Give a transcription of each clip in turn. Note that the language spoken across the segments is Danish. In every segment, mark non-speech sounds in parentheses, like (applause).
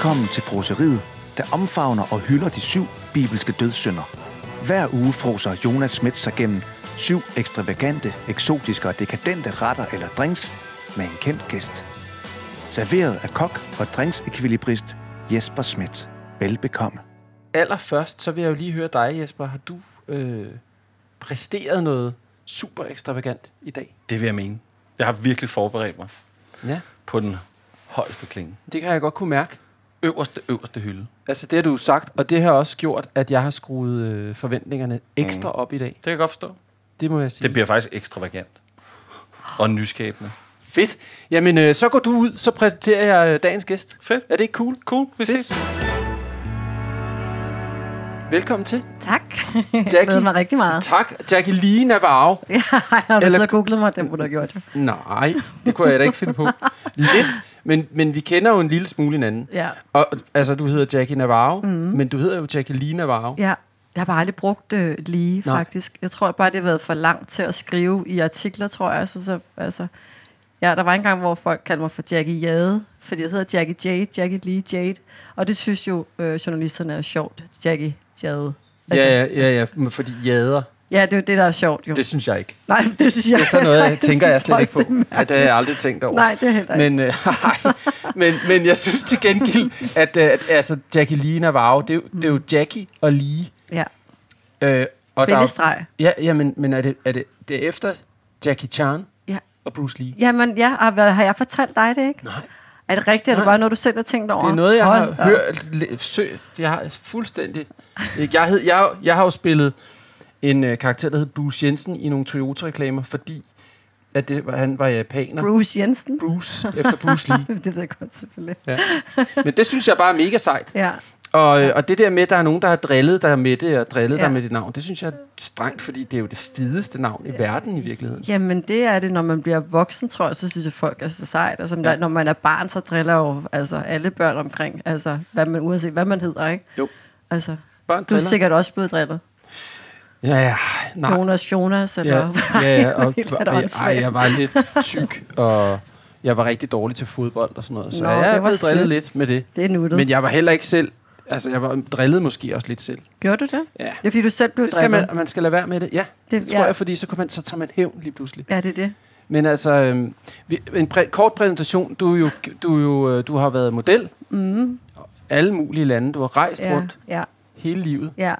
Velkommen til froseriet, der omfavner og hylder de syv bibelske dødssynder. Hver uge froser Jonas Schmidt sig gennem syv ekstravagante, eksotiske og dekadente retter eller drinks med en kendt gæst. Serveret af kok og drinksekvilibrist Jesper Schmidt. Velbekomme. Allerførst, så vil jeg jo lige høre dig, Jesper. Har du øh, præsteret noget super ekstravagant i dag? Det vil jeg mene. Jeg har virkelig forberedt mig Ja. på den højeste klinge. Det kan jeg godt kunne mærke. Øverste, øverste hylde. Altså, det har du sagt, og det har også gjort, at jeg har skruet øh, forventningerne ekstra Mm. op i dag. Det kan jeg godt forstå. Det må jeg sige. Det bliver faktisk ekstravagant. Og nyskabende. fedt. Jamen, øh, så går du ud, så præsenterer jeg øh, dagens gæst. Fedt. Er det ikke cool? Cool, vi Fedt. ses. Velkommen til. Tak. Jackie. Glæder mig rigtig meget. Tak, Jacqueline Navarro. (laughs) Ja, har du Eller- så googlet mig? Det burde du have gjort. jo. Nej, det kunne jeg da ikke finde på. Lidt, men, men vi kender jo en lille smule hinanden. Ja. Og, altså, du hedder Jackie Navarro, mm. men du hedder jo Jacqueline Navarro. ja. Jeg har bare aldrig brugt det lige, Nej. faktisk. Jeg tror bare, det har været for langt til at skrive i artikler, tror jeg. Så, så, altså, ja, der var en gang, hvor folk kaldte mig for Jackie Jade, fordi jeg hedder Jackie Jade, Jackie Lee Jade. Og det synes jo øh, journalisterne er sjovt, Jackie Jade. Altså, Ja, ja, ja, ja, men fordi jader, ja, det er jo det, der er sjovt, jo. det synes jeg ikke. Nej, det synes jeg Det er sådan noget, jeg (laughs) tænker jeg slet ikke på. det er Ja, det har jeg aldrig tænkt over. Nej, det er heller ikke. Men, øh, (laughs) ej, men, men jeg synes til gengæld, at, øh, at altså, Jackie Lee Navarro, det er, det er jo Jackie og Lee. Ja, Øh, og der bindestreg. Ja, ja men, men er, det, er det, det er efter Jackie Chan. Og Bruce Lee? Jamen, ja, har, har jeg fortalt dig det ikke? Nej. Er det rigtigt? Det bare noget, du selv har tænkt over? Det er noget, jeg Hold har hørt. Sø, jeg har fuldstændig... Ikke? Jeg, hed, jeg, jeg har jo spillet en øh, karakter, der hed Bruce Jensen i nogle Toyota-reklamer, fordi at det, var- han var japaner. Bruce Jensen. Bruce, efter Bruce Lee. (laughs) det ved jeg godt, selvfølgelig. Ja. Men det synes jeg bare er mega sejt. Ja. Og, øh, og det der med, at der er nogen, der har drillet der med det, og drillet Ja. der med det navn, det synes jeg er strengt, fordi det er jo det fedeste navn i verden i virkeligheden. Jamen, det er det, når man bliver voksen, tror jeg, så synes jeg, folk er så sejt. Altså, Ja. ja. Når man er barn, så driller jo altså, alle børn omkring, altså, hvad man, uanset hvad man hedder, ikke? Jo. Altså, Børn du er sikkert også blevet drillet. Ja, ja. Nej. Jonas Jonas, Ja, eller... ja, ja, (laughs) og, Helt og, ej, jeg var lidt tyk, og jeg var rigtig dårlig til fodbold og sådan noget. Så Nå, jeg er blevet drillet lidt med det. Det er nuttet. Men jeg var heller ikke selv... Altså, jeg var drillet måske også lidt selv. Gjorde du det? Ja. Det er, fordi du selv blev Det skal drillet. man, man skal lade være med det. Ja, det, Det- tror ja. jeg, fordi så, kan man, så tager man hævn lige pludselig. Ja, det er det. Men altså, øhm, en præ- kort præsentation. Du, jo, du, jo, øh, du har været model. Mm. Alle mulige lande. Du har rejst Ja, rundt ja, hele livet. ja.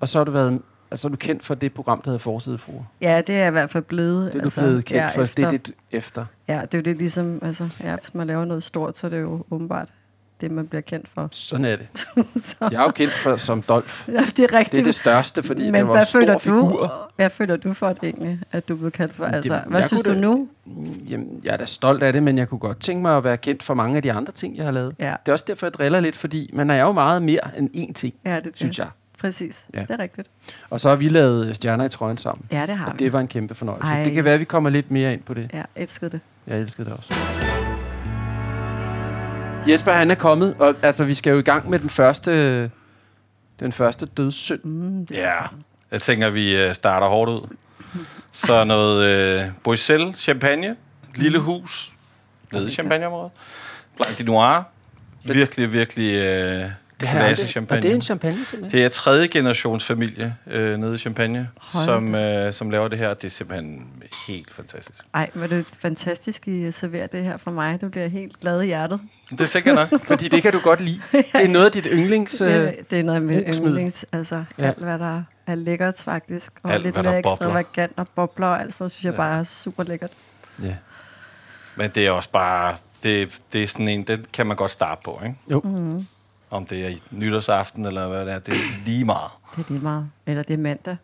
Og så har du været... Altså, er du kendt for det program, der hedder Forsidefruer. Ja, det er jeg i hvert fald blevet. Det er du blevet kendt ja, for. Efter, Det er det, du- efter. Ja, det er jo det ligesom, altså, ja, hvis man laver noget stort, så er det jo åbenbart det, man bliver kendt for. Sådan er det. (laughs) så, Jeg er jo kendt for, som Dolph. ja, det er rigtigt. Det er det største, fordi Men det var en stor føler figur. du? Hvad føler du for det egentlig, at du blev kaldt for? Det- Altså, jeg hvad synes du da- nu? Jamen, jeg er da stolt af det, men jeg kunne godt tænke mig at være kendt for mange af de andre ting, jeg har lavet. Ja, Det er også derfor, jeg driller lidt, fordi man er jo meget mere end én ting, ja det, synes det. jeg. Præcis, Ja. det er rigtigt. Og så har vi lavet Stjerner i trøjen sammen. Ja, det har Og vi. det var en kæmpe fornøjelse. Ej. Det kan være, at vi kommer lidt mere ind på det. Ja, elskede det. Jeg elskede det også. Jesper, han er kommet, og altså, vi skal jo i gang med den første, den første dødssynd. Mm, det er Ja, jeg tænker, vi øh, starter hårdt ud. Så noget øh, Bruxelles champagne, lille hus, nede i champagneområdet. Blanc de Noir, virkelig, virkelig øh, klasse champagne. Og det er en champagne, simpelthen. Det er tredje generations familie øh, nede i Champagne, Hold som, øh, som laver det her. Det er simpelthen helt fantastisk. Ej, er det fantastisk, I serverer det her for mig. Du bliver helt glad i hjertet. Det er sikkert nok. (laughs) Fordi det kan du godt lide. Det er noget af dit yndlings... Øh, Det, det er noget af mit brugsmiddel. yndlings. Altså, Ja. alt hvad der er lækkert faktisk. Og Alt, lidt mere ekstravagant og bobler og alt sådan synes jeg Ja. bare er super lækkert. ja. Men det er også bare... Det, det er sådan en, det kan man godt starte på, ikke? Jo. Mm. Om det er nytårsaften, eller hvad det er. Det er lige meget. Det er lige meget. Eller det er mandag.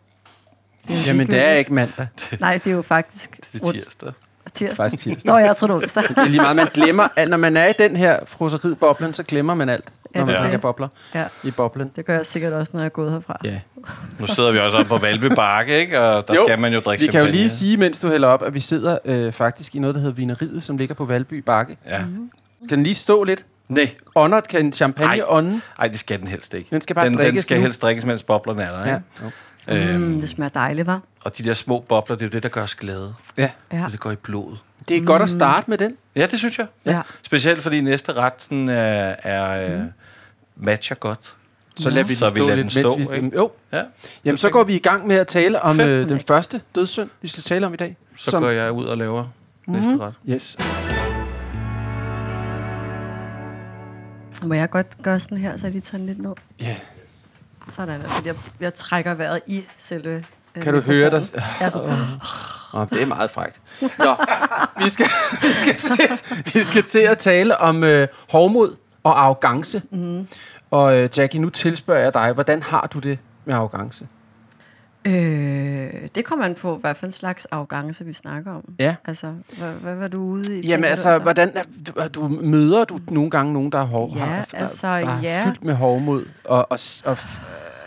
Det er Jamen, det er ikke mandag. Nej, det er jo faktisk Det er tirsdag. tirsdag. Faktisk tirsdag. Nå, jeg tror det er onsdag. Det er lige meget, man glemmer, at når man er i den her frosserid-boblen, så glemmer man alt, når Ja, man det er drikker bobler Ja, i boblen. det gør jeg sikkert også, når jeg er gået herfra. Ja. Nu sidder vi også oppe på Valby Bakke, ikke? Og der Jo, skal man jo drikke Vi kan jo lige sige, mens du hælder op, at vi sidder øh, faktisk i noget, der hedder Vineriet, som ligger på Valby Bakke. Ja. Skal den lige stå lidt? Nej, Ånder, kan champagne ånde? ej, det skal den helst ikke. Den skal bare den, den drikkes skal nu. helst drikkes, mens boblerne er der, Ja. ikke? Jo. Øhm, Mm, det smager dejligt, var. og de der små bobler, det er jo det, der gør os glade. ja. Ja. Det går i blodet. det er godt at starte med den. Ja, det synes jeg. Ja. Specielt fordi næste ret sådan, er, er mm. matcher godt. Så lader vi Så den vi stå lader lidt, den stå, vi... ikke? Jo. Ja. Jamen, så går vi i gang med at tale om øh, den første dødssynd, vi skal tale om i dag. Så går jeg ud og laver mm. næste ret. Yes. Må jeg godt gøre sådan her, så lige tager lidt ned? Ja. Sådan, fordi jeg, jeg trækker vejret i selve øh, Kan du høre dig? Ja, så, Oh, det er meget frækt. Nå, vi skal, (laughs) vi skal, til, vi skal til at tale om øh, hovmod og arrogance. Mm. Og øh, Jackie, nu tilspørger jeg dig, hvordan har du det med arrogance? øh, det kommer an på, hvad for en slags arrogance vi snakker om. Ja. Altså, hvad, hvad var du ude i? Jamen du, altså, hvordan er, du, møder du nogle gange nogen, der er, hov, Ja, har, der, altså, der er ja. fyldt med hovmod? Og, og, og,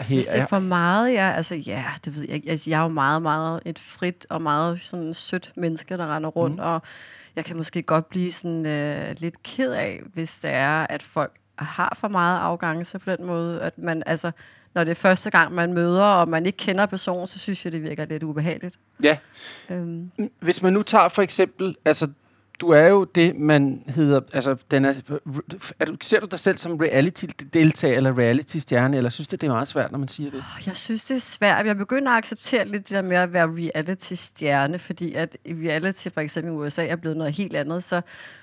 og Hvis det er for meget, ja, altså ja, det ved jeg ikke. Altså, jeg er jo meget, meget et frit og meget sådan sødt menneske, der render rundt, mm. og jeg kan måske godt blive sådan øh, lidt ked af, hvis det er, at folk har for meget arrogance på den måde, at man, altså, når det er første gang, man møder, og man ikke kender personen, så synes jeg, det virker lidt ubehageligt. Ja, Øhm, hvis man nu tager for eksempel, altså du er jo det, man hedder, altså den er, er du, ser du dig selv som reality-deltager eller reality-stjerne, eller synes du, det er meget svært, når man siger det? Jeg synes, det er svært. Jeg begynder at acceptere lidt det der med at være reality-stjerne, fordi at reality for eksempel i USA er blevet noget helt andet, så,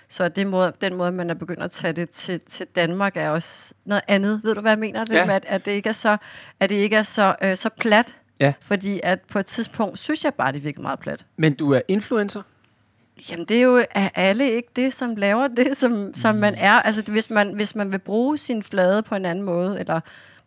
så det måde, den måde, man er begyndt at tage det til, til Danmark, er også noget andet. Ved du, hvad jeg mener? Det Ja. med, at, at det ikke er så, at det ikke er så, øh, så plat. Ja. Fordi at på et tidspunkt synes jeg bare, det virker meget plat. Men du er influencer? Jamen, det er jo er alle ikke det, som laver det, som, som man er. Altså, hvis man, hvis man vil bruge sin flade på en anden måde, eller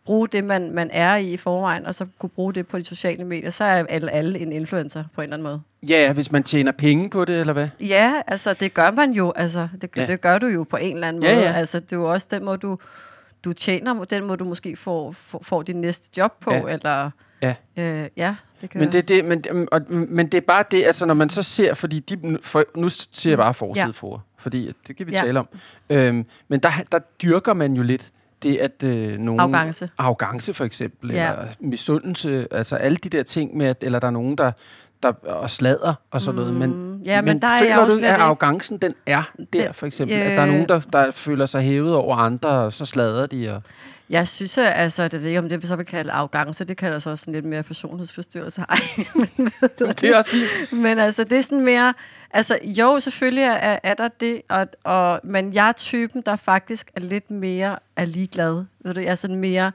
bruge det, man, man er i i forvejen, og så kunne bruge det på de sociale medier, så er alle, alle en influencer på en eller anden måde. Ja, hvis man tjener penge på det, eller hvad? Ja, altså, det gør man jo. Altså, det, Ja. det gør du jo på en eller anden Ja, måde. ja. Altså, det er jo også den måde, du, du tjener, den måde, du måske får, får, får din næste job på, ja. eller... Ja. Øh, ja, det gør Men det, er det, men, mm, og, men det er bare det, altså når man så ser, fordi de, for, nu siger jeg bare forsidefor, fordi at det kan vi Ja. tale om. Øhm, men der, der dyrker man jo lidt det, at øh, nogen... Arrogance. Arrogance for eksempel, Ja. eller misundelse, altså alle de der ting med, at, eller der er nogen, der, der og slader og sådan noget. Men, Mm, ja, men der er føler jeg du at arrogancen, den er der for eksempel? At der er øh, nogen, der, der føler sig hævet over andre, og så slader de. Og, Jeg synes, at, altså, det ved jeg ikke, om det vi så vil kalde arrogance, det kalder så også sådan lidt mere personlighedsforstyrrelse. (laughs) Ej, men, ved du, det er også men altså, det er sådan mere... Altså, jo, selvfølgelig er, er der det, og, og, men jeg er typen, der faktisk er lidt mere er ligeglad. Ved du, jeg er sådan mere...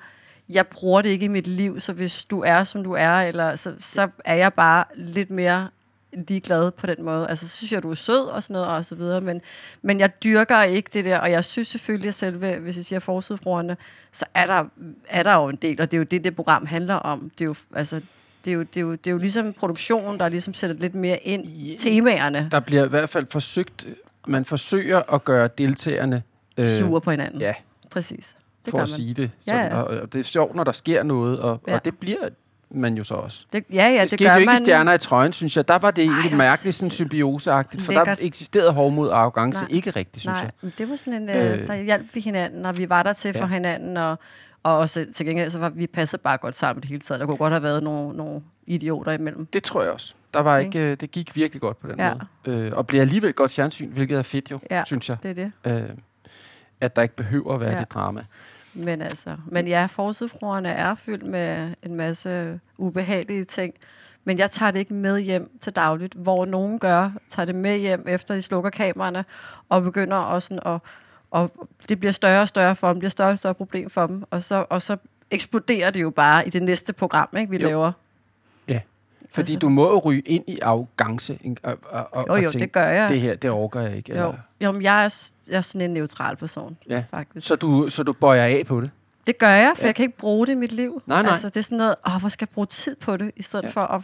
Jeg bruger det ikke i mit liv, så hvis du er, som du er, eller, så, så er jeg bare lidt mere ligeglad på den måde. Altså, så synes jeg, du er sød og sådan noget, og så videre, men, men jeg dyrker ikke det der, og jeg synes selvfølgelig, at selve, hvis jeg siger forsidefruerne, så er der, er der jo en del, og det er jo det, det program handler om. Det er jo, altså, det er jo, det er jo, det er jo ligesom produktionen, der ligesom sætter lidt mere ind i temaerne. Der bliver i hvert fald forsøgt, man forsøger at gøre deltagerne øh, Sure på hinanden. Ja, Præcis. Det for at man. sige det. Ja, Sådan, ja. og, og det er sjovt, når der sker noget, og, Ja. og det bliver man jo så også. Det, ja, ja, det det, gør jo ikke man. i Stjerner i trøjen, synes jeg. Der var det egentlig var mærkeligt, sådan symbioseagtigt, for der Lækkert. eksisterede hovmod og arrogance Nej. ikke rigtigt, synes Nej, jeg. det var sådan en, Øh. øh, der hjalp vi hinanden, og vi var der til for Ja. hinanden, og, og også til gengæld, så var vi passet bare godt sammen det hele taget. Der kunne godt have været nogle, nogle idioter imellem. Det tror jeg også. Der var Okay. ikke, øh, det gik virkelig godt på den Ja. måde. Øh, og bliver alligevel godt fjernsyn, hvilket er fedt jo, Ja. synes jeg. Det er det. Øh, at der ikke behøver at være Ja. det drama. Men altså, men ja, forsidefruerne er fyldt med en masse ubehagelige ting. Men jeg tager det ikke med hjem til dagligt, hvor nogen gør, tager det med hjem efter de slukker kameraerne, og begynder også sådan at, og det bliver større og større for dem, det bliver større og større problem for dem, og så, og så eksploderer det jo bare i det næste program, ikke, vi Jo. laver. Fordi Altså. du må jo ryge ind i arrogance. Og, og, og, Jo, og jo, tænke, det gør jeg. Det her, det overgår jeg ikke. Jo, Eller, jo men jeg er, jeg er sådan en neutral person, Ja. faktisk. så, du, så du bøjer af på det? Det gør jeg, for Ja. jeg kan ikke bruge det i mit liv. Nej, nej. Altså, det er sådan noget, åh, hvor skal jeg bruge tid på det, i stedet Ja. for at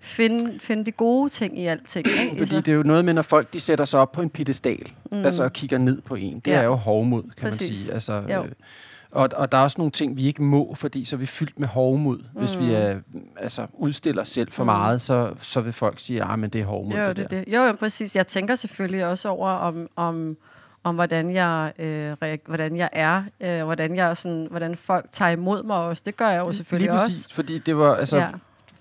finde, finde de gode ting i alting. Ikke? Fordi Altså, det er jo noget med, når folk de sætter sig op på en pedestal, mm. altså og kigger ned på en. Det. Ja. er jo hovmod, kan Præcis. man sige. Altså, Jo. øh, og, og der er også nogle ting, vi ikke må, fordi så er vi fyldt med hovmod. Mm. Hvis vi er, altså, udstiller os selv for mm. meget, så, så vil folk sige, at men det er hovmod. jo, det, det, det. Jo, jo, præcis. Jeg tænker selvfølgelig også over, om, om, om hvordan, jeg, øh, reag- hvordan jeg er, øh, hvordan, jeg sådan, hvordan folk tager imod mig også. Det gør jeg jo selvfølgelig Lige præcis, også. fordi det var, altså, ja.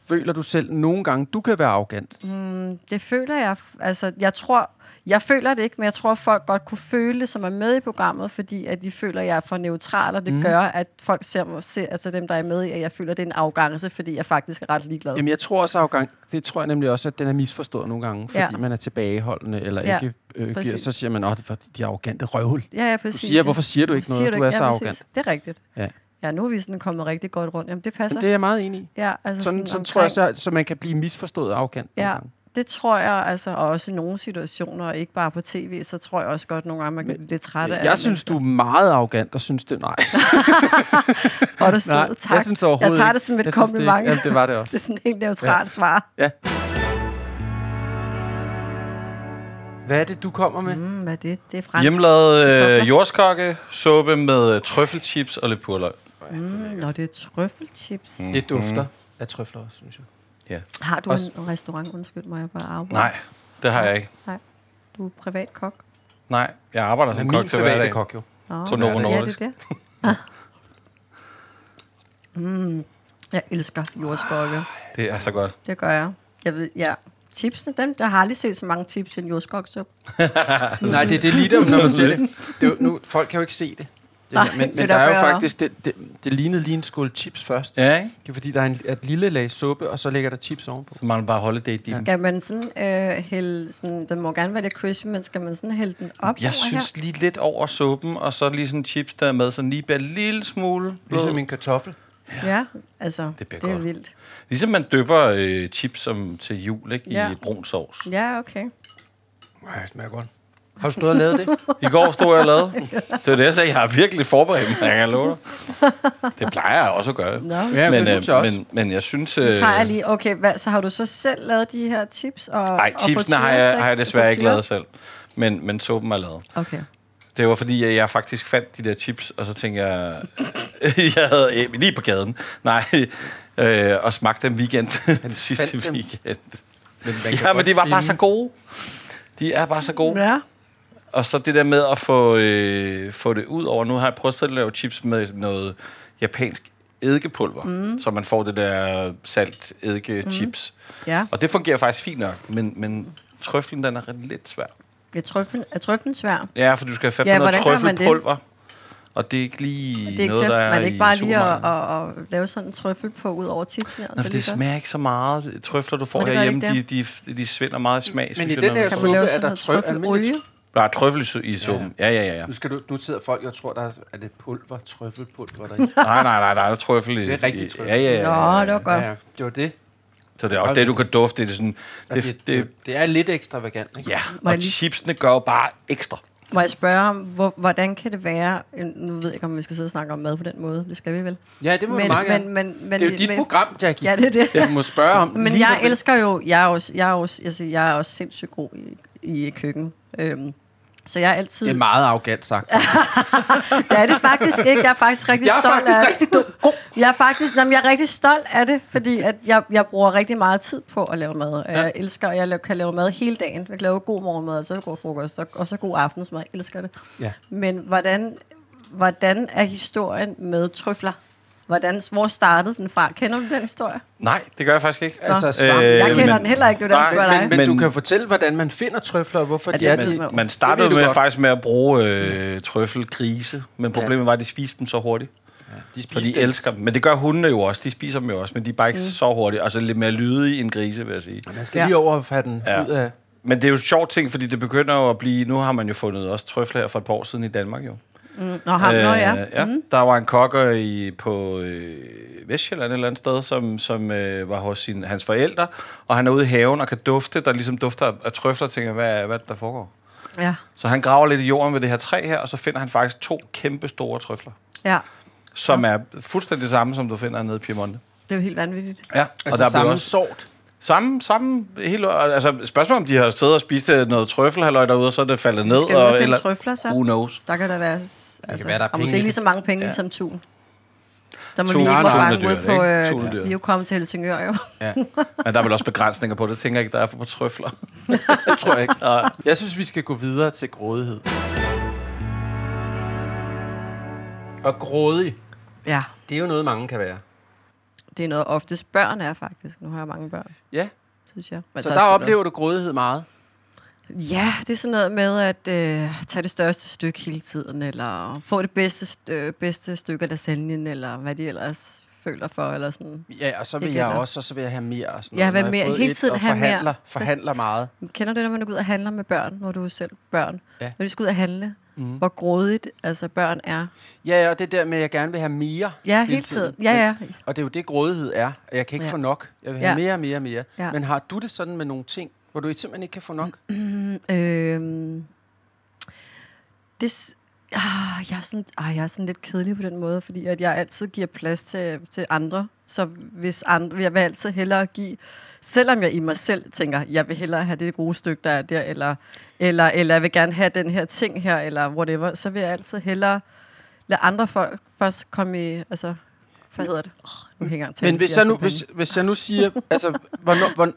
Føler du selv nogle gange, du kan være arrogant? Mm, det føler jeg. Altså, jeg tror, Jeg føler det ikke, men jeg tror, at folk godt kunne føle det, som er med i programmet, fordi at de føler, at jeg er for neutral, og det mm. gør, at folk ser, ser, altså dem, der er med i, at jeg føler, at det er en afgangelse, fordi jeg faktisk er ret ligeglad. Jamen, jeg tror også, afgang, det tror jeg nemlig også, at den er misforstået nogle gange, fordi Ja. man er tilbageholdende, eller Ja, ikke øh, giver, så siger man, at de er arrogante røvhul. Ja, ja, præcis. siger, hvorfor siger du ikke noget? Siger Du er så ja, arrogant. præcis. Det er rigtigt. Ja. Ja, nu er vi sådan kommet rigtig godt rundt. Jamen, det passer. Men det er jeg meget enig i. ja, altså Sådan, sådan omkring- tror jeg, så, så man kan blive misforstået arrogant. nogle Ja, gange. Det tror jeg, altså, og også i nogle situationer, og ikke bare på tv, så tror jeg også godt nogle gange, man kan blive lidt træt af Jeg det. synes, du er meget arrogant, og synes det... Nej, (laughs) er du sød, tak. jeg synes jeg tager ikke. det som et Jeg synes det ikke. kompliment. Ja, det var det også. (laughs) Det er sådan helt neutralt ja. svar. Ja. Hvad er det, du kommer med? Mm. Mm, hvad er det? Det er fransk. Hjemmelavet øh, jordskokke, suppe med øh, trøffelchips og lidt purløg. Mm, nå, det er trøffelchips. Mm. Det dufter af trøfler også, synes jeg. Ja. Har du Også- en restaurant? Undskyld, må jeg bare arbejde? Nej, det har jeg ikke. Nej. Du er privat kok? Nej, jeg arbejder som kok min til private hverdag. kok jo. På Novo Ja, det Nordisk. er det. Ah. (laughs) mm, jeg elsker jordskokke. Det er så godt. Det gør jeg. Jeg ved, ja. Chipsene, dem, der har aldrig set så mange chips i en jordskoksuppe. (laughs) Nej, det er det lige der, når man ser det. det er nu, folk kan jo ikke se det. Det Nej, her, men det er men der er jo faktisk, det, det, det lignede lige en skål chips først. Ja, ikke? Det er fordi, der er en, et lille lag suppe, og så ligger der chips ovenpå. Så mangler bare holiday dip. Skal man sådan øh, hælde, sådan, den må gerne være lidt crispy, men skal man sådan hælde den op Jeg over synes lige lidt over suppen, og så lige sådan chips der er med, så lige bare en lille smule blød. Ligesom en kartoffel. her? Ja, altså, det, det er godt. vildt. Ligesom man dypper øh, chips som til jul, ikke? Ja. I brun sovs. Ja, okay. Ej, det smager godt. Har du stået og lavet det? I går stod jeg og lavede. Det var det, jeg sagde. Jeg har virkelig forberedt mig, jeg kan love dig. Det plejer jeg også at gøre. Nå, Ja, men, det synes jeg øh, også. men, men jeg synes... Nu Øh, tager jeg lige, okay, hvad, så har du så selv lavet de her tips? Og, Nej, og chipsene har jeg, har jeg desværre ikke lavet selv. Men, men suppen er lavet. Okay. Det var fordi, jeg faktisk fandt de der chips, og så tænkte jeg... (laughs) jeg havde øh, lige på gaden. Nej, (laughs) øh, og smagte dem weekend. (laughs) sidste dem? weekend. Men Ja, men de var bare så gode. De er bare så gode. Ja. Og så det der med at få, øh, få det ud over... Nu har jeg prøvet at lave chips med noget japansk eddikepulver, mm. så man får det der salt eddike chips. Ja. Og det fungerer faktisk fint nok, men, men trøflen, den er lidt svær. Er trøflen, er trøflen svær? Ja, for du skal have fat Ja, på noget det? trøffelpulver. Og det er ikke lige Det er ikke noget, der er man er i ikke bare lige at, at, at, lave sådan en trøffel på ud over chipsene. Og Nå, så det smager ikke så meget. Trøfler, du får det det herhjemme, de, de, de svinder meget i smag. Men i den man suppe er der trøffelolie? Der er trøffel i, suppen. Ja, ja, ja. ja. Nu, skal du, nu sidder folk og tror, der er, er det pulver, trøffelpulver der i. (laughs) Nej, nej, nej, der er trøffel i. Det er rigtig trøffel. Ja, ja, ja. Nå, det var godt. Ja, ja, det var det. Så det er også det, du kan dufte. Det er sådan... Det, Det, det, det, er lidt ekstravagant. Ikke? ja, jeg og lige- chipsene gør jo bare ekstra. Må jeg spørge hvor, hvordan kan det være... Nu ved jeg ikke, om vi skal sidde og snakke om mad på den måde. Det skal vi vel. Ja, det må men, meget men, men, men, det er jo dit men, program, Jackie. Ja, det er det. Du må spørge om (laughs) Men jeg elsker jo... Jeg er, også, jeg er, også, altså, jeg er også sindssygt god i, i køkken. Øhm, så jeg er altid... Det er meget arrogant sagt. (laughs) Det er det faktisk ikke. Jeg er faktisk rigtig Jeg er stolt faktisk af rigtig god. Jeg er faktisk, jamen, jeg er rigtig stolt af det, fordi at jeg, jeg bruger rigtig meget tid på at lave mad. Ja. Jeg elsker, jeg laver- kan lave mad hele dagen. Jeg kan lave god morgenmad, og så god frokost, og, og så god aftensmad. Jeg elsker det. Ja. Men hvordan, hvordan er historien med trøfler? Hvordan, hvor startede den fra? Kender du den historie? Nej, det gør jeg faktisk ikke. Altså, svamp. Øh, jeg kender men- den heller ikke, det er Nej, Men, men, Men- du kan fortælle, hvordan man finder trøfler, og hvorfor Ja, de det er det. jeg. Man Det startede med godt. faktisk med at bruge øh, trøffelgrise, men problemet var, at de spiste dem så hurtigt. De For de dem. elsker dem. Men det gør hundene jo også. De spiser dem jo også, men de er bare ikke mm. så hurtigt. Altså lidt mere lydige end grise, vil jeg sige. Man skal Ja. lige over have den Ja. ud af... Men det er jo en sjov ting, fordi det begynder jo at blive... Nu har man jo fundet også trøfler her for et par år siden i Danmark jo. Mm. Nå, ham, øh, nå ja. ja. Mm. Der var en kokker i, på øh, Vestjylland et eller andet sted, som, som øh, var hos sin, hans forældre, og han er ude i haven og kan dufte, der ligesom dufter af trøfler, og tænker, hvad, hvad er der foregår? ja. Så han graver lidt i jorden ved det her træ her, og så finder han faktisk to kæmpe store trøfler, Ja, som er fuldstændig det samme, som du finder nede i Piemonte. det er jo helt vanvittigt. Ja, Altså der samme også- sort. Samme, samme helt, altså spørgsmålet om de har siddet og spist øh, noget trøffelhalløj derude, og så er det faldet ned. Skal og finde eller, trøfler, så? Who knows? Der kan der være... Altså, være, der er penge måske ikke lige det. så mange penge Ja. som tun. Der må Tun vi ikke er må dyrt, fange ud ikke? på... Er Øh, vi er jo kommet til Helsingør, jo. Ja, Men der er vel også begrænsninger på det. Tænker jeg ikke, der er for på trøfler. det tror jeg ikke. Jeg synes, vi skal gå videre til grådighed. Og grådig, Ja, det er jo noget, mange kan være. Det er noget oftest børn er, faktisk. Nu har jeg mange børn, Ja, synes jeg. Men så er der oplever du grådighed meget. Ja, det er sådan noget med at øh, tage det største stykke hele tiden, eller få det bedste, st- øh, bedste stykke af lasagnen, eller hvad de ellers føler for, eller sådan. Ja, og så vil jeg heller. også, og så vil jeg have mere. Og sådan Ja, noget. Når jeg har mere? fået Hele et, tiden og have mere. forhandler, forhandler meget. Kender du det, når man går ud og handler med børn, når du er selv børn? Ja. Når de skal ud og handle, mm. hvor grådigt altså børn er. Ja, og det der med, at jeg gerne vil have mere. Ja, hele tiden. Ja, ja. Og det er jo det, grådighed er. at Jeg kan ikke Ja. få nok. Jeg vil have Ja. mere og mere og mere. Ja. Men har du det sådan med nogle ting, hvor du simpelthen ikke kan få nok? (clears throat) Øhm, det, s- ah, jeg, er sådan, ah, jeg er sådan lidt kedelig på den måde, fordi at jeg altid giver plads til, til andre. Så hvis andre, jeg vil altid hellere give, selvom jeg i mig selv tænker, jeg vil hellere have det gode stykke, der er der, eller, eller, eller jeg vil gerne have den her ting her, eller whatever, så vil jeg altid hellere lade andre folk først komme i, altså, hvad hedder det? Oh, nu hænger jeg Men hvis jeg, nu, hvis, hvis jeg nu siger, altså, hvornår, hvornår,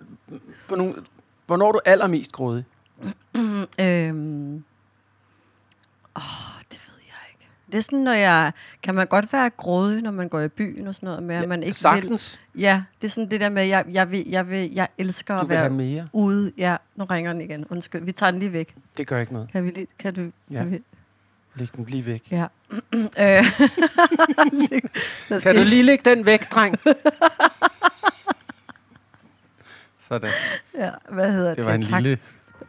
hvornår, hvornår er du allermest grådig? (clears throat) Øhm, åh, det. Det er sådan, når jeg... Kan man godt være grådig, når man går i byen og sådan noget, med at man ikke Sagtens. vil... Ja, det er sådan det der med, jeg, jeg, vil, jeg, vil, jeg elsker Du at være mere. ude. Ja, nu ringer den igen. Undskyld, vi tager den lige væk. Det gør ikke noget. Kan vi lige... Kan du... Ja. Kan vi, Læg den lige væk. ja. (clears throat) øh, (laughs) der Kan du lige lægge den væk, dreng? (laughs) Sådan. Ja, hvad hedder det? Det var en Tak. lille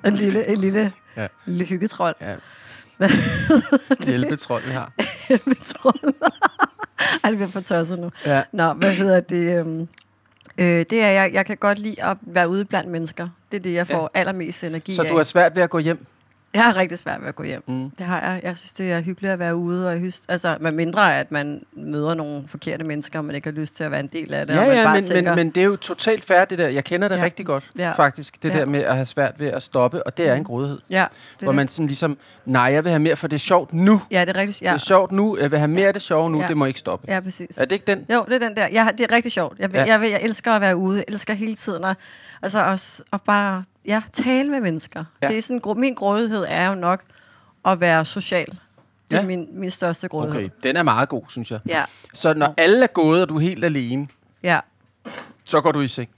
En lille, en lille, Ja. ja. lille hyggetrold. ja, hjælpetrold, vi har. Hyggetrold. (laughs) Ej, det bliver for tosset nu. Ja. Nå, hvad hedder det? Øhm, øh, det er, jeg, jeg kan godt lide at være ude blandt mennesker. Det er det, jeg får ja. allermest energi Så af. du har svært ved at gå hjem? Jeg har rigtig svært ved at gå hjem. Mm. Det har jeg. Jeg synes, det er hyggeligt at være ude. Og synes, altså, med mindre at man møder nogle forkerte mennesker, og man ikke har lyst til at være en del af det. Ja, og man ja, bare men, tænker, men, men det er jo totalt færdigt det der. Jeg kender det ja. Rigtig godt, ja. Faktisk. Det Ja. der med at have svært ved at stoppe, og det er en grådighed. Ja, det Hvor er man det. sådan ligesom, nej, jeg vil have mere, for det er sjovt nu. Ja, det er rigtigt. Ja. Det er sjovt nu, jeg vil have mere af det sjove nu, ja. Det må ikke stoppe. ja præcis. Er det ikke den? Jo, det er den der. Jeg, har- det er rigtig sjovt. Jeg, vil, Ja. jeg, vil, jeg elsker at være ude. Jeg elsker hele tiden at, altså også, at bare ja, tale med mennesker. Ja. Ja. Det er sådan, min grådighed er jo nok at være social. Det er Ja. min, min største grådighed. Okay, den er meget god, synes jeg. Ja, Så når alle er gået, og du er helt alene, ja. så går du i seng.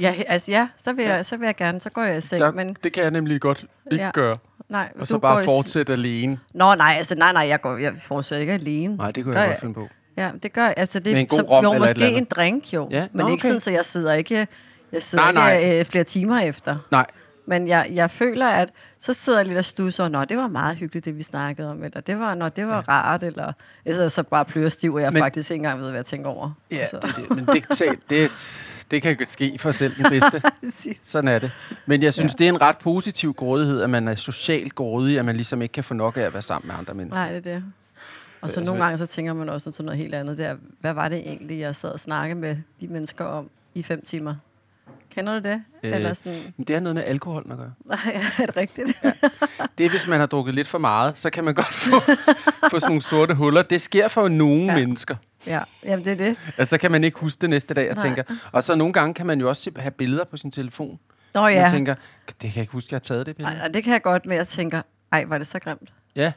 Ja, altså ja, så vil, jeg, så vil jeg gerne, så går jeg i seng, Der, men det kan jeg nemlig godt ikke ja. Ja. gøre. nej. Og du så bare går i- fortsætte alene. Nå, nej, altså nej, nej, jeg, går, jeg fortsætter ikke alene. Nej, det kunne Gør jeg jeg- godt finde på. Ja, det gør jeg. Altså, det, Med en god så, rom jo, eller et måske en drink, jo. Ja, Men nå, ikke okay. sådan, så jeg sidder ikke, jeg sidder Nej, ikke nej. Øh, flere timer efter. Nej, Men jeg, jeg føler, at så sidder jeg lidt og stusser, nå, det var meget hyggeligt, det vi snakkede om, eller det var, nå, det var ja. rart, eller så, så bare plører stiv, og jeg Men- faktisk ikke engang ved, hvad jeg tænker over. ja, Altså, det, det, men det, det, det, kan jo ske for selv den bedste. (laughs) Sådan er det. Men jeg synes, ja. det er en ret positiv grådighed, at man er socialt grådig, at man ligesom ikke kan få nok af at være sammen med andre mennesker. Nej, det er det. Og så Altså, nogle gange, så tænker man også sådan noget helt andet der. Hvad var det egentlig, jeg sad og snakkede med de mennesker om i fem timer? Kender du det? Øh, Eller sådan, det har noget med alkohol at gøre. nej, (laughs) er det rigtigt? Ja. Det er, hvis man har drukket lidt for meget, så kan man godt få, (laughs) få sådan nogle sorte huller. Det sker for nogle ja. Mennesker. ja, jamen det er det. Altså, så kan man ikke huske det næste dag og Nej. tænker. Og så nogle gange kan man jo også have billeder på sin telefon. Nå Man ja, tænker, det kan jeg ikke huske, jeg har taget det billede. Ej, og det kan jeg godt, men jeg tænker, ej, var det så grimt? Ja,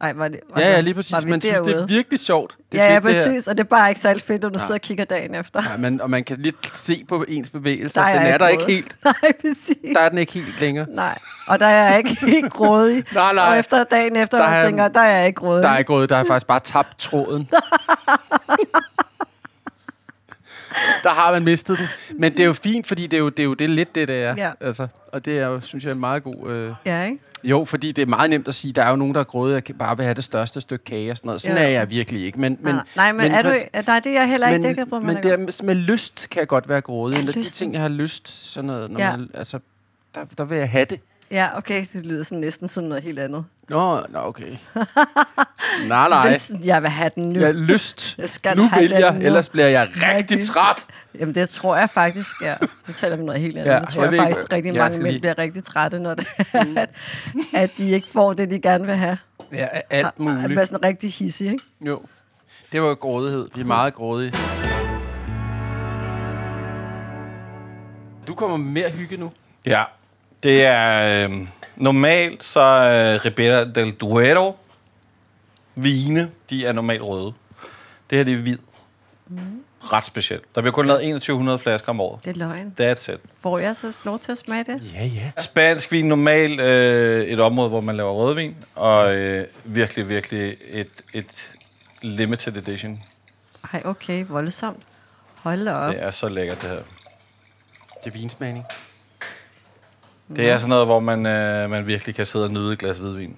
Ej, var det, ja, ja, lige præcis. Man synes, det er derude? virkelig sjovt. Det er Ja, ja, fedt, det præcis, og det er bare ikke særlig fedt, når du sidder og kigger dagen efter. Ja, men, og man kan lidt se på ens bevægelser. Der er Den jeg er der ikke helt. (laughs) Nej, præcis. Der er den ikke helt længere. Nej, og der er jeg ikke helt grådig. (laughs) Nej, nej. Og efter dagen efter, Der der er- jeg tænker, der er jeg ikke grådig. Der er ikke gået, der har faktisk bare tabt tråden. (laughs) der har man mistet den. Men det er jo fint, fordi det er jo det, er jo det lidt det, det er. Ja. Altså, og det er jo, synes jeg, en meget god... Øh... Ja, ikke? Jo, fordi det er meget nemt at sige, der er jo nogen, der er grådige og bare vil have det største stykke kage og sådan noget. Sådan Ja. er jeg virkelig ikke. Men, men, Men, nej, men, er du, nej, det er jeg heller ikke. men, det kan jeg men det er, med, lyst kan jeg godt være grådig. Ja, de ting, jeg har lyst, sådan noget, når Ja. man, altså, der, der vil jeg have det. Ja, okay, det lyder sådan næsten som noget helt andet. Nå, nå okay. (laughs) nej, nej. Hvis jeg vil have den nu. Jeg har lyst. (laughs) Jeg skal nu have vil den jeg, nu. ellers bliver jeg rigtig Rigtig. træt. Jamen, det tror jeg faktisk, ja. Nu taler vi om noget helt andet. Ja, jeg tror jeg jeg, faktisk, ikke, rigtig mange mænd lide- bliver rigtig trætte, når det er, at, at de ikke får det, de gerne vil have. Ja, alt At muligt. være sådan rigtig hissig, ikke? Jo. Det var jo grådighed. Vi er meget grådige. Du kommer med mere hygge nu. Ja, det er... Øh, normalt så er Ribera del Duero vine, de er normalt røde. Det her det er hvid. Mm. ret specielt. Der bliver kun lavet 2100 flasker om året. Det er løgn. That's it. Får jeg så lov til at smage det? Ja, ja. Spansk vin normalt øh, et område, hvor man laver rødvin, og øh, virkelig, virkelig et, et limited edition. Ej, okay, voldsomt. Hold op. Det er så lækkert, det her. Det er vinsmagning. Det er sådan noget, hvor man, øh, man virkelig kan sidde og nyde et glas hvidvin.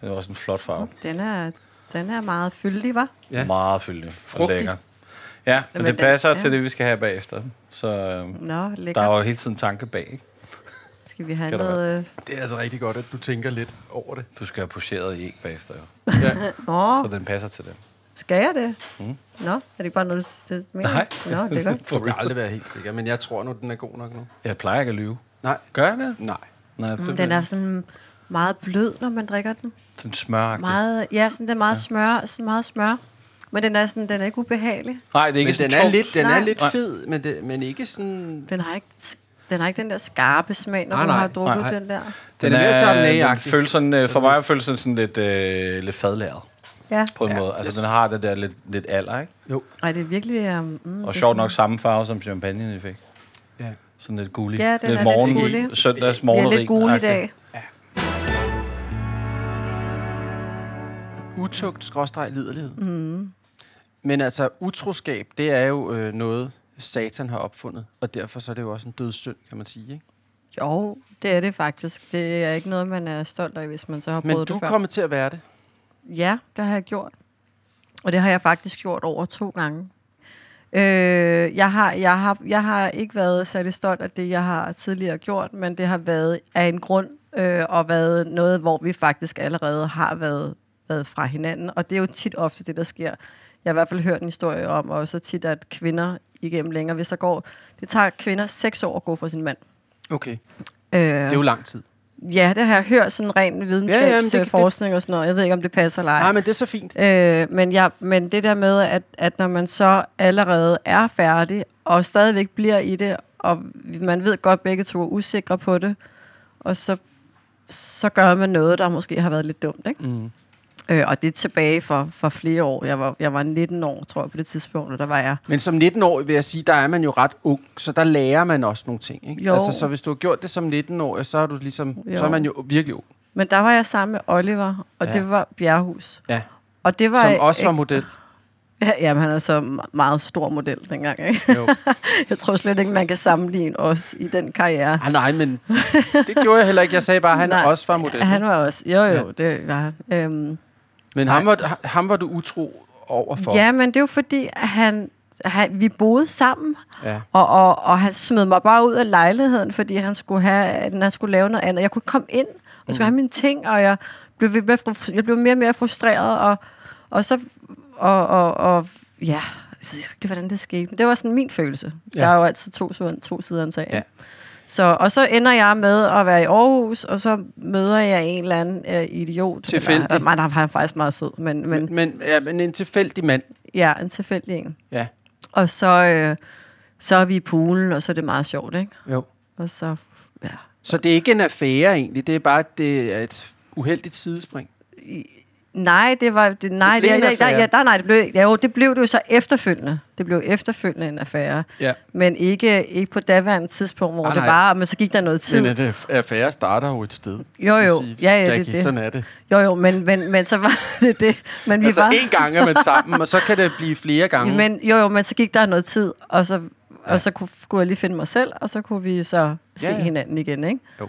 Det er også en flot farve. Den er, den er meget fyldig, var. Ja. Meget fyldig og Frugtig. lækker. Ja, men Men det den- passer ja. til det, vi skal have bagefter. Så øh, Nå, der lækkert. er jo hele tiden tanke bag. Ikke? Skal vi have Skal der noget... øh, Det er altså rigtig godt, at du tænker lidt over det. Du skal have pocheret i æg bagefter, jo. Ja. (laughs) Så den passer til det. skal jeg det? Mm. Nå, er det ikke bare noget, det, det mener? Nej. Nå, det er godt. (laughs) Du kan aldrig være helt sikker, men jeg tror nu, den er god nok nu. Jeg plejer ikke at lyve. Nej. Gør jeg det? Nej. Nej, det, Mm, den er sådan meget blød, når man drikker den. sådan smøragtig. Meget, ja, sådan, det er meget ja. smør, sådan meget smør. Men den er, sådan, den er ikke ubehagelig. Nej, det er ikke Men sådan den er lidt, den er Nej. lidt Nej. fed, men, det, men ikke sådan... Den har ikke, den har ikke den der skarpe smag, når Nej, du nej, har drukket nej. den der. Den er mere Chardonnay-agtig. den føles sådan, for mig føles den sådan lidt, øh, lidt fadlæret Ja. på en ja. måde. Altså, den har det der lidt, lidt alder, ikke? Jo. Ej, det er virkelig... Um, mm, Og er sjovt nok samme farve som champagne, fik. Ja. Sådan lidt gullig. Ja, den er lidt lidt morgen, gullig. Søndags sådan- Vi er morgenrig. lidt gule i dag. Utugt, skråstreg, liderlighed. Mm. Men altså, utroskab, det er jo øh, noget, Satan har opfundet. Og derfor så er det jo også en dødssynd, kan man sige. Ikke? Jo, det er det faktisk. Det er ikke noget, man er stolt af, hvis man så har Men prøvet du det før. kommer til at være det. Ja, det har jeg gjort. Og det har jeg faktisk gjort over to gange. Øh, jeg, har, jeg, har, jeg har ikke været særlig stolt af det, jeg har tidligere gjort, men det har været af en grund, øh, og været noget, hvor vi faktisk allerede har været, været fra hinanden. Og det er jo tit ofte det, der sker. Jeg har i hvert fald hørt en historie om, og så tit, at kvinder igennem længere, hvis der går... Det tager kvinder seks år at gå fra sin mand. Okay. Øh, Det er jo lang tid. Ja, det har jeg hørt, sådan ren jamen, det- videnskabsforskning og sådan noget. Jeg ved ikke, om det passer eller ej. Nej, men det er så fint. Øh, men, ja, men det der med, at, at når man så allerede er færdig, og stadigvæk bliver i det, og man ved godt, begge to er usikre på det, og så, så gør man noget, der måske har været lidt dumt. Ikke? Mm. Øh, og det er tilbage for, for flere år. Jeg var, jeg var 19 år, tror jeg, på det tidspunkt, og der var jeg. Men som 19-årig vil jeg sige, der er man jo ret ung, så der lærer man også nogle ting. Ikke? Jo. Altså, så hvis du har gjort det som 19-årig, så er du ligesom, Jo. så er man jo virkelig ung. Men der var jeg sammen med Oliver, og Ja. det var Bjerghus. Ja. Og det var Som også var model. (laughs) Ja, jamen, han er så me- meget stor model dengang. Ikke? Jo. (laughs) Jeg tror slet ikke, man kan sammenligne os i den karriere. Ah, nej, men det gjorde jeg heller ikke. Jeg sagde bare, at han (laughs) Nej, også var model. Han var også, jo jo, ja. det var han. Øhm, Men ham var, ham var du utro overfor. ja, men det er jo fordi, at han, han, vi boede sammen, ja. og, og, og han smed mig bare ud af lejligheden, fordi han skulle, have, han skulle lave noget andet. Jeg kunne komme ind, og jeg skulle have mine ting, og jeg blev, jeg blev mere og mere frustreret, og, og så, og, og, og ja, jeg ved ikke hvordan det skete, men det var sådan min følelse. Ja. Der er jo altid to, sider- to sider af en sag. Ja. Så, og så ender jeg med at være i Aarhus, og så møder jeg en eller anden øh, idiot. Tilfældig. Eller, man, han er faktisk meget sød, men, men, Men, men, ja, men en tilfældig mand. ja, en tilfældig en. Ja. Og så, øh, så er vi i poolen, og så er det meget sjovt, ikke? Jo. Og så, ja. Så det er ikke en affære egentlig, det er bare det er et uheldigt sidespring. Nej, det var... Det, nej, Det blev det, en ja, nej, nej, det blev, ja, jo, det blev det jo så efterfølgende. Det blev efterfølgende en affære. Ja. Men ikke, ikke på daværende tidspunkt, hvor Ah, det nej. var, men så gik der noget tid. Men det affære starter jo et sted. Jo, jo. Ja, ja, det Jackie, det. sådan er det. Jo, jo, men, men, men så var (laughs) det det. Men vi Altså var, en gang er man sammen, og så kan det blive flere gange. men, jo, jo, men så gik der noget tid, og så, og så kunne, kunne jeg lige finde mig selv, og så kunne vi så se Ja, ja. hinanden igen, ikke? Jo.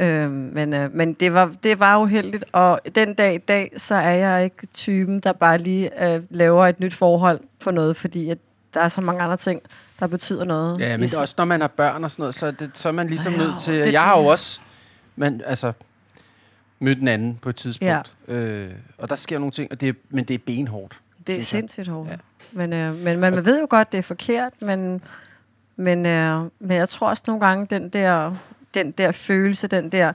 Øhm, men øh, men det, var, det var uheldigt, og den dag i dag, så er jeg ikke typen, der bare lige øh, laver et nyt forhold på noget, fordi at der er så mange andre ting, der betyder noget. Ja, men også når man har børn og sådan noget, så er, det, så er man ligesom Ja, nødt til... det Jeg har jo også men, altså, mødt en anden på et tidspunkt, ja. øh, og der sker nogle ting, og det er, men det er benhårdt. Det er sindssygt hårdt. Ja. Men, øh, men, men man ved jo godt, det er forkert, men, men, øh, men jeg tror også nogle gange, den der, den der følelse, den der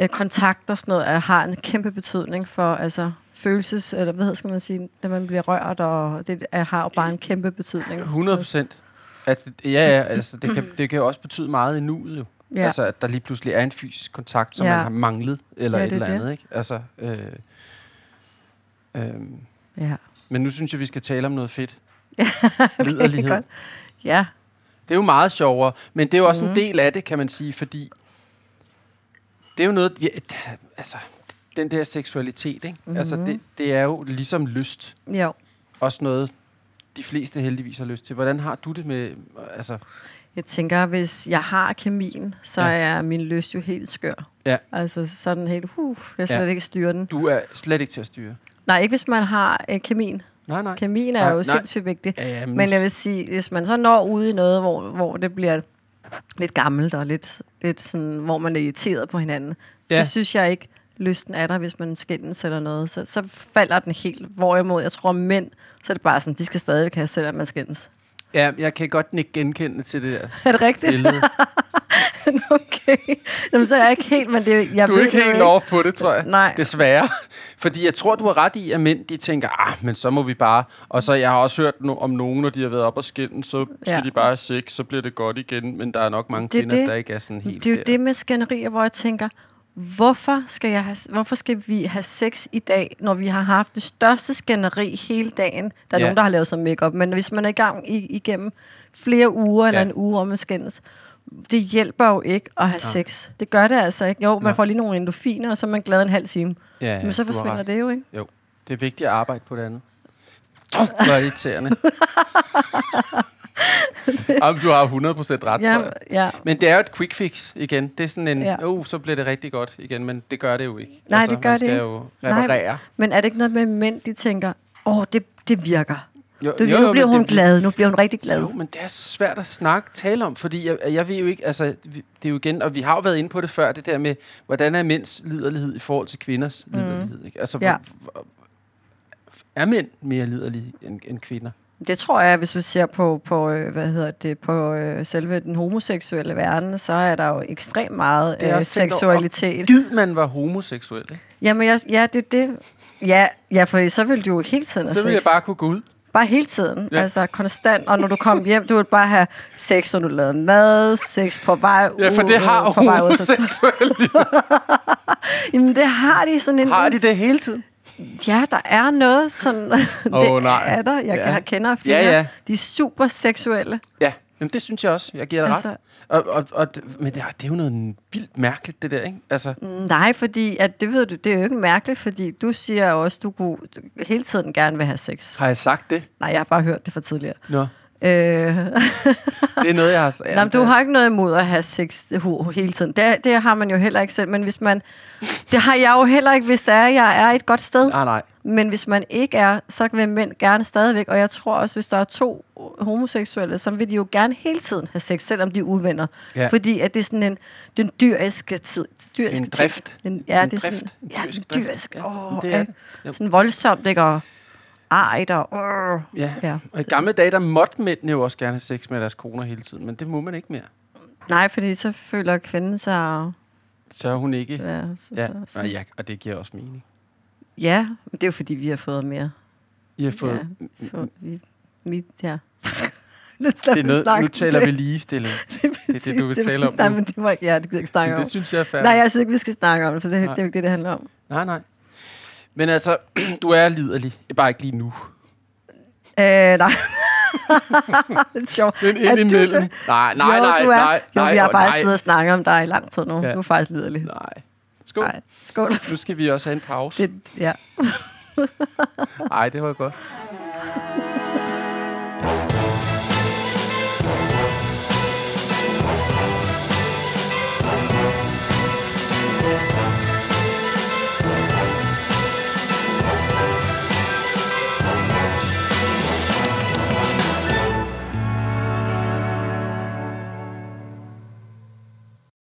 øh, kontakt og sådan noget, er, har en kæmpe betydning for altså, følelses, eller hvad skal man sige, når man bliver rørt, og det er, har jo bare en kæmpe betydning. 100 procent. At, ja, ja, altså, det, kan, det kan jo også betyde meget i nuet jo. Ja. Altså, at der lige pludselig er en fysisk kontakt, som ja. Man har manglet, eller Ja, et det er eller det. andet, ikke? Altså, øh, øh, Ja. men nu synes jeg, vi skal tale om noget fedt. (laughs) liderlighed. godt. Ja, Det er jo meget sjovere, men det er jo også Mhm. mm. en del af det, kan man sige, fordi det er jo noget, vi, altså, den der seksualitet, ikke? Mm-hmm. Altså, Mhm. det, det er jo ligesom lyst. jo. Også noget, de fleste heldigvis har lyst til. Hvordan har du det med, altså, Jeg tænker, hvis jeg har kemien, så Ja. ja. er min lyst jo helt skør. Ja. Altså sådan helt, uh, jeg kan slet Ja. ja. ikke styre den. du er slet ikke til at styre? Nej, ikke hvis man har øh, kemien. Nej, nej. Kemien er Nej, jo nej. sindssygt vigtig. Ja, ja, Men jeg vil sige, hvis man så når ud i noget, hvor, hvor det bliver lidt gammelt og lidt, lidt sådan, hvor man er irriteret på hinanden, Ja. så synes jeg ikke, lysten er der, hvis man skændes eller noget. Så, så falder den helt. Hvorimod, jeg tror, mænd, så er det bare sådan, de skal stadigvæk have, selvom man skændes. Ja, jeg kan godt ikke genkende til det der Er det rigtigt? billede. (laughs) (laughs) okay. Jamen, så er jeg ikke helt, men det, jeg Du er ikke helt off på det, tror jeg. Nej. Desværre. Fordi jeg tror, du har ret i, at mænd de tænker, ah, men så må vi bare... Og så jeg har også hørt no- om nogen, når de har været op og skændes, så skal Ja. de bare have sex, så bliver det godt igen. Men der er nok mange Det er kvinder, det. der ikke er sådan helt Det er jo der. det med skænderier, hvor jeg tænker, hvorfor skal, jeg have, hvorfor skal vi have sex i dag, når vi har haft det største skænderi hele dagen? Der er Ja. nogen, der har lavet sig makeup, men hvis man er i gang i, igennem flere uger eller Ja. en uge om at skændes, det hjælper jo ikke at have sex. Det gør det altså ikke. Jo, man Nå. får lige nogle endorfiner, og så er man glad en halv time. Ja, ja, men så forsvinder det jo, ikke? Jo, det er vigtigt at arbejde på det andet. Hvor er det irriterende. (laughs) Jamen, du har 100% ret, Ja, tror jeg. ja. Men det er jo et quick fix igen. Det er sådan en, ja. Ja. uh, så bliver det rigtig godt igen, men det gør det jo ikke. Nej, det gør man det skal ikke. jo reparere. Men er det ikke noget med mænd, de tænker, åh, oh, det, det virker. Jo, Det, nu bliver hun det- glad, nu bliver hun rigtig glad. Jo, men det er så svært at snakke, tale om, fordi jeg, jeg ved jo ikke, altså, det er jo igen, og vi har jo været inde på det før, det der med, hvordan er mænds liderlighed i forhold til kvinders mm. liderlighed, ikke? Altså, Ja. hvor, er mænd mere liderlige end, end kvinder? Det tror jeg, hvis vi ser på, på øh, hvad hedder det, på øh, selve den homoseksuelle verden, så er der jo ekstremt meget Det er øh, seksualitet. Gid man var homoseksuel, ikke? Jamen, jeg, ja, det det. Ja, ja, for så ville du jo hele tiden have Så ville jeg bare kunne gå ud. Bare hele tiden. Ja. Altså konstant. Og når du kom hjem, du ville bare have sex, når du lavede mad, sex på vej ud. Ja, for det har på vej ud. Homoseksuelle. (laughs) Jamen, det har de sådan en... Har de det hele tiden? Ja, der er noget sådan... (laughs) det Åh, nej. er der. Jeg ja. kender flere. Ja, ja. De er super seksuelle. Ja, Jamen, det synes jeg også. Jeg giver dig altså, ret. Og, og, og, men det er, det er jo noget vildt mærkeligt, det der, ikke? Altså, Nej, fordi at det ved du, det er jo ikke mærkeligt, fordi du siger jo også, du kunne hele tiden gerne vil have sex. har jeg sagt det? Nej, jeg har bare hørt det fra tidligere. Nå, Øh, (laughs) det er noget, jeg har... nej, men du har ikke noget imod at have sex hele tiden. Det, det har man jo heller ikke selv, men hvis man... Det har jeg jo heller ikke, hvis det er, jeg er et godt sted. Nej, nej. Men hvis man ikke er, så vil mænd gerne stadigvæk. Og jeg tror også, hvis der er to homoseksuelle, så vil de jo gerne hele tiden have sex, selvom de er uvenner. Ja. Fordi at det er sådan en den dyriske tid. Dyriske En drift. Ting. Den, ja, En det er sådan, drift. En ja, den drift. dyrisk. Ja, Åh, det er det. Jo. Sådan voldsomt, ikke? Og art og... Øh. Ja. Ja. Og i gamle dage, der måtte mændene jo også gerne have sex med deres koner hele tiden, men det må man ikke mere. Nej, fordi så føler kvinden sig... Så er hun ikke... Ja, så, Ja, så, så. og, ja, og det giver også mening. ja, men det er jo fordi, vi har fået mere. I har fået... Ja, for, vi, vi, ja. (laughs) Det er noget, nu taler vi ligestilling. (laughs) det, er det, du vil præcis, tale om Nej, men det var ja, det gider jeg ikke snakke Men om. det synes jeg er færdigt. Nej, jeg synes ikke, vi skal snakke om det, for det, det er jo ikke det, det handler om. Nej, nej. Men altså, (clears throat) du er liderlig. Bare ikke lige nu. Øh, nej. (laughs) det er sjovt. Men Er du indimellem. det? Nej, nej, jo, nej, du er. nej. Jo, nej, vi har faktisk nej. siddet og snakket om dig i lang tid nu. Ja. Du er faktisk lidelig. Nej. Skål. Nej. Skål. (laughs) Nu skal vi også have en pause. Det, ja. (laughs) Nej, det var godt.